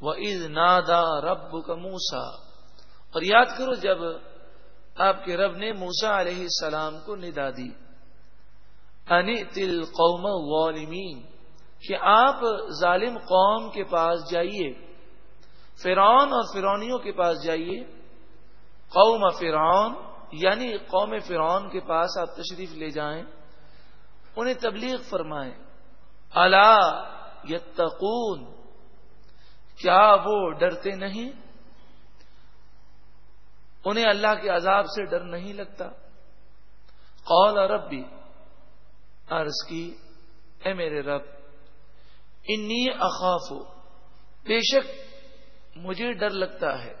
وہ عید نادا رب کا موسا اور یاد کرو جب آپ کے رب نے موسا علیہ السلام کو ندا دی۔ انی تل قوم والمین کہ آپ ظالم قوم کے پاس جائیے۔ فرعون اور فرونیوں کے پاس جائیے۔ قوم فرعون یعنی قوم فرعون کے پاس آپ تشریف لے جائیں۔ انہیں تبلیغ فرمائیں۔ اللہ یتقون کیا وہ ڈرتے نہیں؟ انہیں اللہ کے عذاب سے ڈر نہیں لگتا۔ قول اور رب بھی عرض کی، اے میرے رب، انی اخاف بے شک مجھے ڈر لگتا ہے۔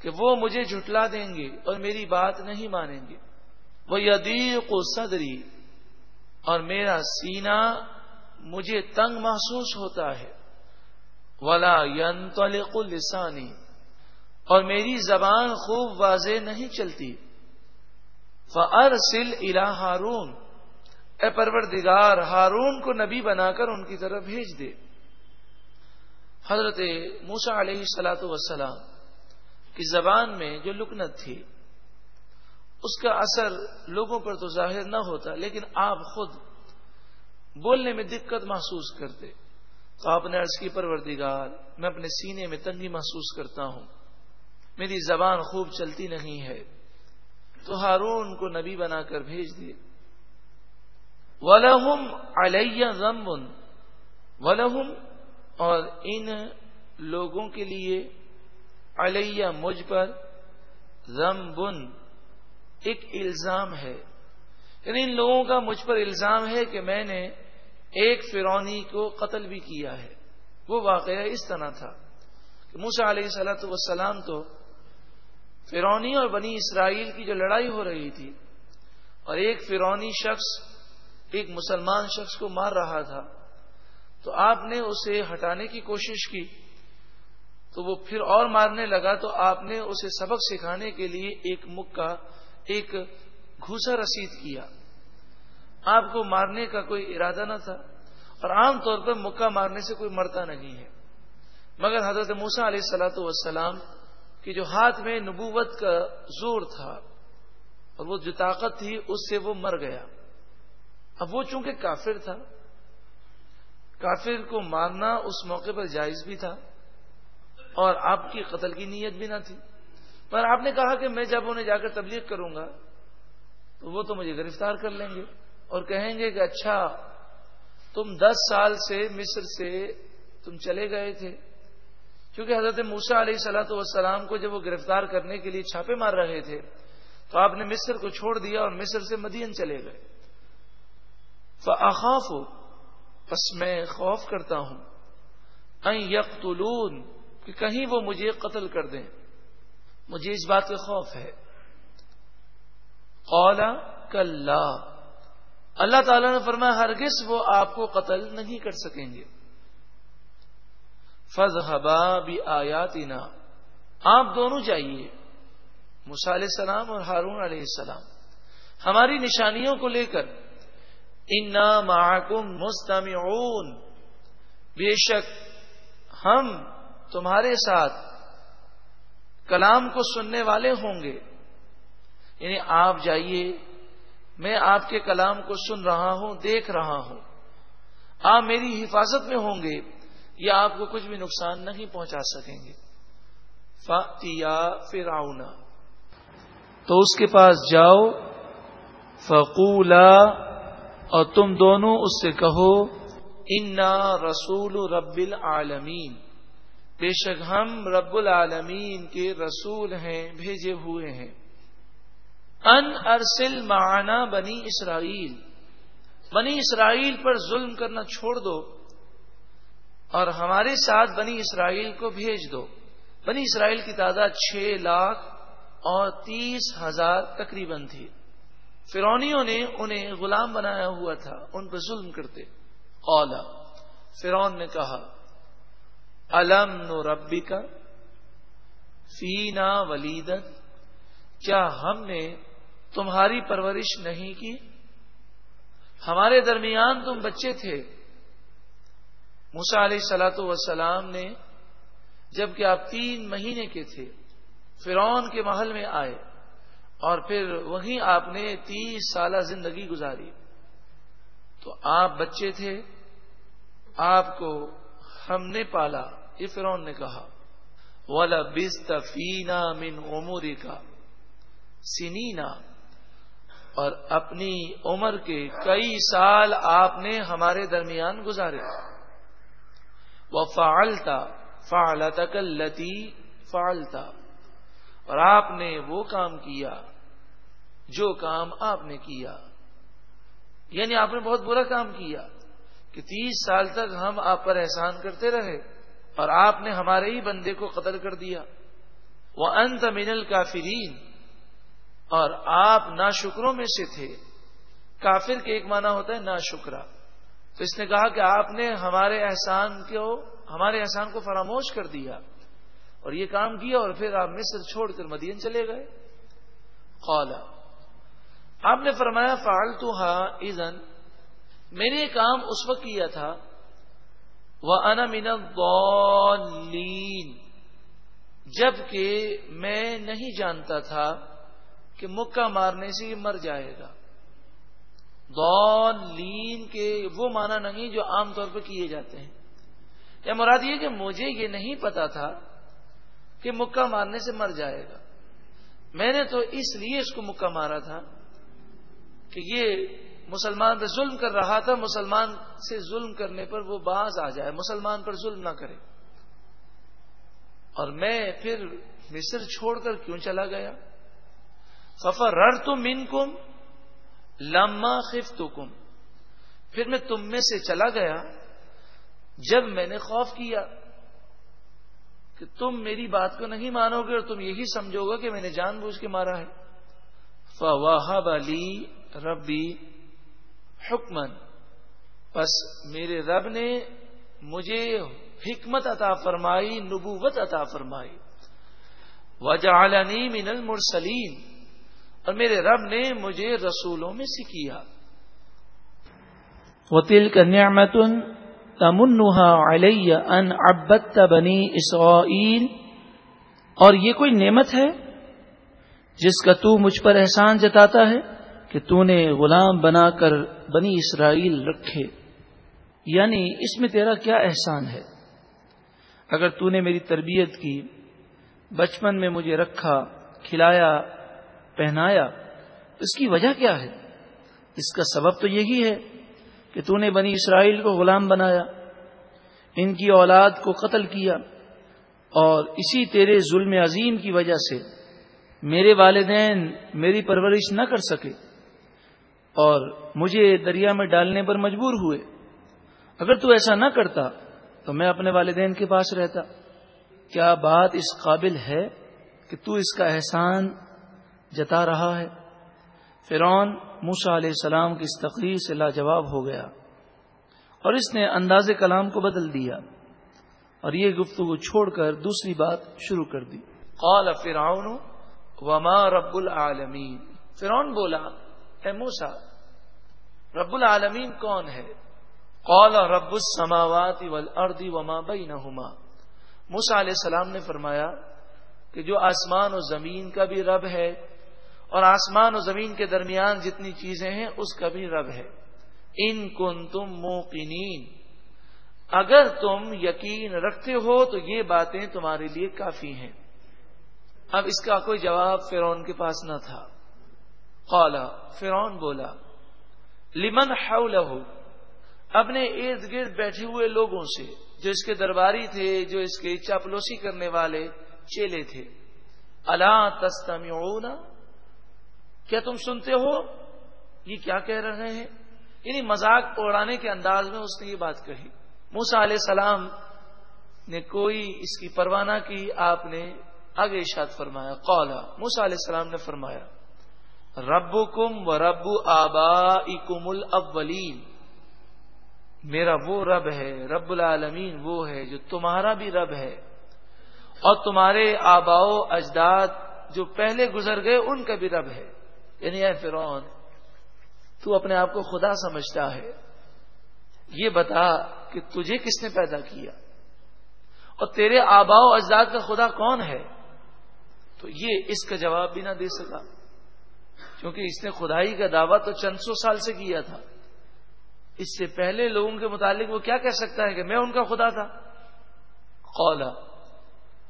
کہ وہ مجھے جھٹلا دیں گے اور میری بات نہیں مانیں گے۔ وہ یدیق و صدری اور میرا سینہ مجھے تنگ محسوس ہوتا ہے۔ ولا ینطلق لسانی اور میری زبان خوب واضح نہیں چلتی۔ فارسل الى ہارون۔ اے پروردگار، ہارون کو نبی بنا کر ان کی طرف بھیج دے۔ حضرت موسا علیہ سلاۃ وسلام کی زبان میں جو لکنت تھی، اس کا اثر لوگوں پر تو ظاہر نہ ہوتا، لیکن آپ خود بولنے میں دقت محسوس کرتے۔ تو آپ نے عرض کی، پروردگار، میں اپنے سینے میں تنگی محسوس کرتا ہوں۔ میری زبان خوب چلتی نہیں ہے۔ تو ہارون کو نبی بنا کر بھیج دیے۔ ولہم علیہ ضمن ولہم اور ان لوگوں کے لیے علیہ مجھ پر ضمبن ایک الزام ہے۔ یعنی ان لوگوں کا مجھ پر الزام ہے کہ میں نے ایک فرونی کو قتل بھی کیا ہے۔ وہ واقعہ اس طرح تھا کہ موسا علیہ صلاحت وسلام تو فرونی اور بنی اسرائیل کی جو لڑائی ہو رہی تھی اور ایک فرونی شخص، ایک مسلمان شخص کو مار رہا تھا، تو آپ نے اسے ہٹانے کی کوشش کی، تو وہ پھر اور مارنے لگا، تو آپ نے اسے سبق سکھانے کے لیے ایک مکہ، ایک گھوسا رسید کیا۔ آپ کو مارنے کا کوئی ارادہ نہ تھا اور عام طور پر مکہ مارنے سے کوئی مرتا نہیں ہے۔ مگر حضرت موسا علیہ السلاۃ والسلام کی جو ہاتھ میں نبوت کا زور تھا اور وہ جو طاقت تھی، اس سے وہ مر گیا۔ اب وہ چونکہ کافر تھا، کافر کو مارنا اس موقع پر جائز بھی تھا اور آپ کی قتل کی نیت بھی نہ تھی۔ پر آپ نے کہا کہ میں جب انہیں جا کر تبلیغ کروں گا، تو وہ تو مجھے گرفتار کر لیں گے۔ اور کہیں گے کہ اچھا تم دس سال سے مصر سے تم چلے گئے تھے، کیونکہ حضرت موسا علیہ سلاۃ والسلام کو جب وہ گرفتار کرنے کے لیے چھاپے مار رہے تھے، تو آپ نے مصر کو چھوڑ دیا اور مصر سے مدین چلے گئے۔ فاخاف ہو بس میں خوف کرتا ہوں۔ یقتلون کہ کہیں وہ مجھے قتل کر دیں۔ مجھے اس بات کا خوف ہے۔ اولا کل اللہ تعالی نے فرمایا، ہرگز وہ آپ کو قتل نہیں کر سکیں گے۔ فض حبا بھی آیاتنا آپ دونوں جائیے علیہ السلام اور ہارون علیہ السلام۔ ہماری نشانیوں کو لے کر۔ انا محکم مستمعون۔ بے شک ہم تمہارے ساتھ کلام کو سننے والے ہوں گے۔ یعنی آپ جائیے میں آپ کے کلام کو سن رہا ہوں، دیکھ رہا ہوں۔ آپ میری حفاظت میں ہوں گے یا آپ کو کچھ بھی نقصان نہیں پہنچا سکیں گے۔ فاتیا فراؤنا تو اس کے پاس جاؤ، فقولا، اور تم دونوں اس سے کہو، انا رسول رب العالمین بے شک ہم رب العالمین کے رسول ہیں، بھیجے ہوئے ہیں۔ ان ارسل معنا بنی اسرائیل۔ بنی اسرائیل پر ظلم کرنا چھوڑ دو اور ہمارے ساتھ بنی اسرائیل کو بھیج دو۔ بنی اسرائیل کی تعداد چھ لاکھ اور تیس ہزار تقریباً تھی۔ فرونیوں نے انہیں غلام بنایا ہوا تھا، ان پہ ظلم کرتے۔ اولا فرون نے کہا، الم نو ربی کا فینا ولیدن؟ کیا ہم نے تمہاری پرورش نہیں کی۔ ہمارے درمیان تم بچے تھے۔ موسا علیہ سلاۃ وسلام نے جبکہ آپ تین مہینے کے تھے فرون کے محل میں آئے اور پھر وہیں آپ نے تیس سالہ زندگی گزاری۔ تو آپ بچے تھے، آپ کو ہم نے پالا، یہ فرون نے کہا۔ والا بستفینا من عمری کا سنینا اور اپنی عمر کے کئی سال آپ نے ہمارے درمیان گزارے۔ وہ فعالتا فعالتا کلتی فعالتا اور آپ نے وہ کام کیا جو کام آپ نے کیا۔ یعنی آپ نے بہت برا کام کیا کہ تیس سال تک ہم آپ پر احسان کرتے رہے اور آپ نے ہمارے ہی بندے کو قتل کر دیا۔ وہ انت من الکافرین اور آپ نا شکروں میں سے تھے۔ کافر کے ایک معنی ہوتا ہے نا شکرا تو اس نے کہا کہ آپ نے ہمارے احسان کو، ہمارے احسان کو فراموش کر دیا۔ اور یہ کام کیا اور پھر آپ مصر چھوڑ کر مدین چلے گئے۔ قولا آپ نے فرمایا فالتو ہاں ازن میں نے یہ کام اس وقت کیا تھا۔ وہ انا من جبکہ میں نہیں جانتا تھا۔ کہ مکہ مارنے سے یہ مر جائے گا۔ دون کے وہ معنی نہیں جو عام طور پہ کیے جاتے ہیں۔ یا مراد یہ کہ مجھے یہ نہیں پتا تھا کہ مکہ مارنے سے مر جائے گا۔ میں نے تو اس لیے اس کو مکہ مارا تھا کہ یہ مسلمان پہ ظلم کر رہا تھا، مسلمان سے ظلم کرنے پر وہ باز آ جائے، مسلمان پر ظلم نہ کرے۔ اور میں پھر مصر چھوڑ کر کیوں چلا گیا؟ ففر تم من کم لما خف کم پھر میں تم میں سے چلا گیا جب میں نے خوف کیا کہ تم میری بات کو نہیں مانو گے اور تم یہی سمجھو گے کہ میں نے جان بوجھ کے مارا ہے۔ فواہ علی ربی حکمن بس میرے رب نے مجھے حکمت عطا فرمائی، نبوت عطا فرمائی۔ وجعلنی من المرسلین اور میرے رب نے مجھے رسولوں میں سے کیا۔ وطل کا نعمتن تمنہا علیہ ان ابت بنی اسرائیل اور یہ کوئی نعمت ہے جس کا تو مجھ پر احسان جتاتا ہے کہ تو نے غلام بنا کر بنی اسرائیل رکھے۔ یعنی اس میں تیرا کیا احسان ہے؟ اگر تو نے میری تربیت کی، بچپن میں مجھے رکھا، کھلایا پہنایا اس کی وجہ کیا ہے؟ اس کا سبب تو یہی ہے کہ تو نے بنی اسرائیل کو غلام بنایا، ان کی اولاد کو قتل کیا، اور اسی تیرے ظلم عظیم کی وجہ سے میرے والدین میری پرورش نہ کر سکے، اور مجھے دریا میں ڈالنے پر مجبور ہوئے۔ اگر تو ایسا نہ کرتا، تو میں اپنے والدین کے پاس رہتا۔ کیا بات اس قابل ہے کہ تو اس کا احسان جتا رہا ہے۔ فرعون موسا علیہ السلام کی اس تقریر سے لاجواب ہو گیا اور اس نے انداز کلام کو بدل دیا اور یہ گفتگو چھوڑ کر دوسری بات شروع کر دی۔ قال فرعون، وما رب العالمین؟ فرعون بولا، اے موسا رب العالمین کون ہے؟ قال، رب السماوات والارض وما بینہما. موسا علیہ السلام نے فرمایا کہ جو آسمان و زمین کا بھی رب ہے اور آسمان و زمین کے درمیان جتنی چیزیں ہیں، اس کا بھی رب ہے۔ ان کن تم موقنین۔ اگر تم یقین رکھتے ہو، تو یہ باتیں تمہارے لیے کافی ہیں۔ اب اس کا کوئی جواب فرون کے پاس نہ تھا۔ قالا فرون بولا، لمن حولہ اپنے ارد گرد بیٹھے ہوئے لوگوں سے، جو اس کے درباری تھے، جو اس کے چاپلوسی کرنے والے چیلے تھے۔ اللہ تستمعون؟ کیا تم سنتے ہو؟ یہ کیا کہہ رہے ہیں؟ یعنی مذاق اڑانے کے انداز میں اس نے یہ بات کہی۔ موسا علیہ السلام نے کوئی اس کی پروانہ کی، آپ نے آگے اشاد فرمایا۔ قولا موسا علیہ السلام نے فرمایا رب کم و رب آبا الاولین۔ میرا وہ رب ہے، رب العالمین، وہ ہے جو تمہارا بھی رب ہے۔ اور تمہارے آباؤ اجداد جو پہلے گزر گئے، ان کا بھی رب ہے۔ یعنی اے فرون تو اپنے آپ کو خدا سمجھتا ہے۔ یہ بتا کہ کہ تجھے کس نے پیدا کیا؟ اور تیرے آبا و اجداد کا خدا کون ہے؟ تو یہ اس کا جواب بھی نہ دے سکا، کیونکہ اس نے خدائی کا دعویٰ تو چند سو سال سے کیا تھا۔ اس سے پہلے لوگوں کے متعلق وہ کیا کہہ سکتا ہے کہ میں ان کا خدا تھا؟ قولا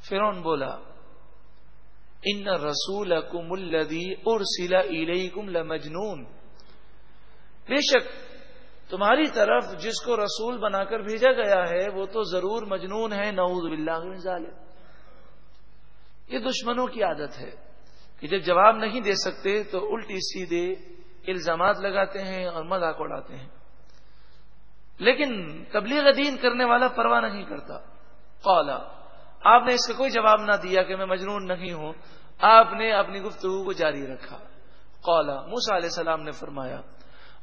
فرون بولا ان رسول کم الدی اور سلا کم لمجنون. بے شک تمہاری طرف جس کو رسول بنا کر بھیجا گیا ہے، وہ تو ضرور مجنون ہے، نعوذ باللہ من ظالم یہ دشمنوں کی عادت ہے کہ جب جواب نہیں دے سکتے تو الٹی سیدھے الزامات لگاتے ہیں اور مذاق اڑاتے ہیں۔ لیکن تبلیغ دین کرنے والا پرواہ نہیں کرتا۔ قولا آپ نے اس کا کوئی جواب نہ دیا کہ میں مجنون نہیں ہوں۔ آپ نے اپنی گفتگو کو جاری رکھا۔ قولا موسا علیہ السلام نے فرمایا،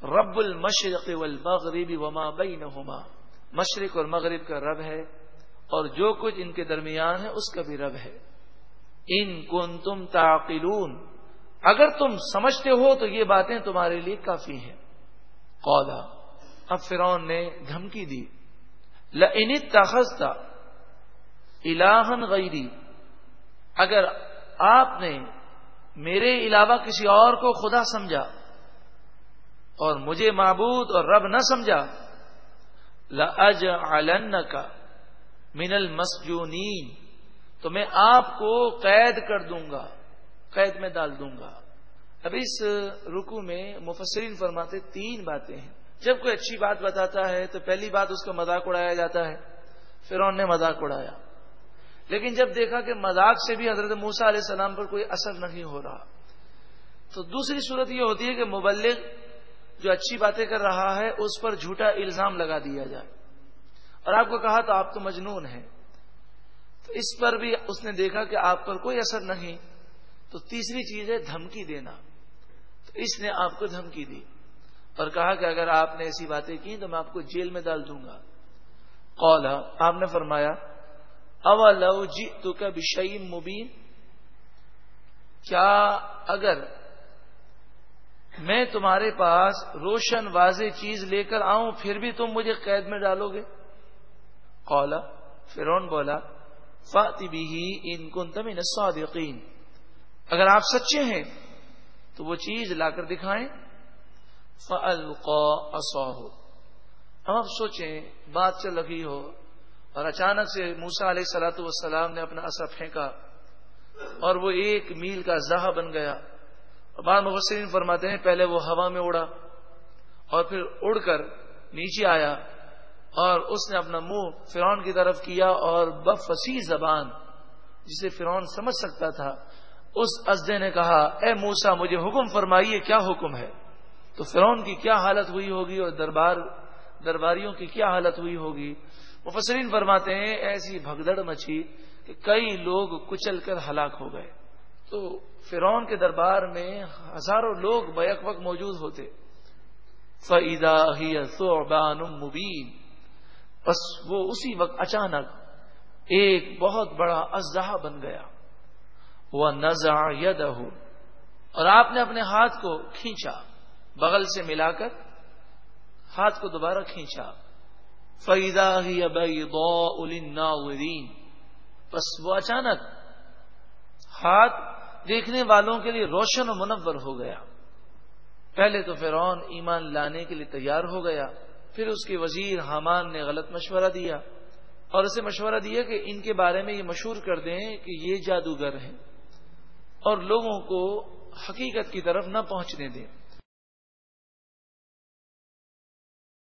رب المشرق والمغرب وما بینہما۔ مشرق اور مغرب کا رب ہے اور جو کچھ ان کے درمیان ہے اس کا بھی رب ہے۔ ان کن تم تعقلون۔ اگر تم سمجھتے ہو تو یہ باتیں تمہارے لیے کافی ہیں۔ قولا اب فرون نے دھمکی دی۔ تخذتا الہن غیری۔ اگر آپ نے میرے علاوہ کسی اور کو خدا سمجھا اور مجھے معبود اور رب نہ سمجھا لج کا من المسجونین تو میں آپ کو قید کر دوں گا، قید میں ڈال دوں گا۔ اب اس رکو میں مفسرین فرماتے تین باتیں ہیں۔ جب کوئی اچھی بات بتاتا ہے تو پہلی بات اس کا مذاق اڑایا جاتا ہے فرون نے مذاق اڑایا۔ لیکن جب دیکھا کہ مذاق سے بھی حضرت موسا علیہ السلام پر کوئی اثر نہیں ہو رہا، تو دوسری صورت یہ ہوتی ہے کہ مبلغ جو اچھی باتیں کر رہا ہے، اس پر جھوٹا الزام لگا دیا جائے۔ اور آپ کو کہا تو آپ تو مجنون ہیں۔ تو اس پر بھی اس نے دیکھا کہ آپ پر کوئی اثر نہیں۔ تو تیسری چیز ہے دھمکی دینا۔ تو اس نے آپ کو دھمکی دی۔ اور کہا کہ اگر آپ نے ایسی باتیں کی تو میں آپ کو جیل میں ڈال دوں گا۔ قولا آپ نے فرمایا او لو جی تو کا بشعیم مبین کیا اگر میں تمہارے پاس روشن واضح چیز لے کر آؤں پھر بھی تم مجھے قید میں ڈالو گے؟ قولا فرون بولا فاتی بھی ان کن تم صادقین اگر آپ سچے ہیں، تو وہ چیز لا کر دکھائیں۔ فَأَلْقَا ہم اب سوچیں، بات چل رہی ہو اور اچانک سے موسا علیہ سلاۃ والسلام نے اپنا اثر پھینکا اور وہ ایک میل کا زہا بن گیا۔ بعض مبصرین فرماتے ہیں، پہلے وہ ہوا میں اڑا اور پھر اڑ کر نیچے آیا اور اس نے اپنا منہ فرون کی طرف کیا اور بفسی زبان جسے فرون سمجھ سکتا تھا، اس ازدے نے کہا، اے موسا مجھے حکم فرمائیے، کیا حکم ہے؟ تو فرون کی کیا حالت ہوئی ہوگی اور دربار، درباریوں کی کیا حالت ہوئی ہوگی؟ مفسرین فرماتے ہیں، ایسی بھگدڑ مچھی کہ کئی لوگ کچل کر ہلاک ہو گئے۔ تو فرون کے دربار میں ہزاروں لوگ بیک وقت موجود ہوتے۔ فعدا ہی مبین بس وہ اسی وقت اچانک ایک بہت بڑا ازدہ بن گیا۔ وہ نزا ید اور آپ نے اپنے ہاتھ کو کھینچا، بغل سے ملا کر ہاتھ کو دوبارہ کھینچا۔ فیدا ہی ابئی بس وہ اچانک ہاتھ دیکھنے والوں کے لیے روشن و منور ہو گیا۔ پہلے تو فرعون ایمان لانے کے لیے تیار ہو گیا، پھر اس کے وزیر حامان نے غلط مشورہ دیا اور اسے مشورہ دیا کہ ان کے بارے میں یہ مشہور کر دیں کہ یہ جادوگر ہیں اور لوگوں کو حقیقت کی طرف نہ پہنچنے دیں۔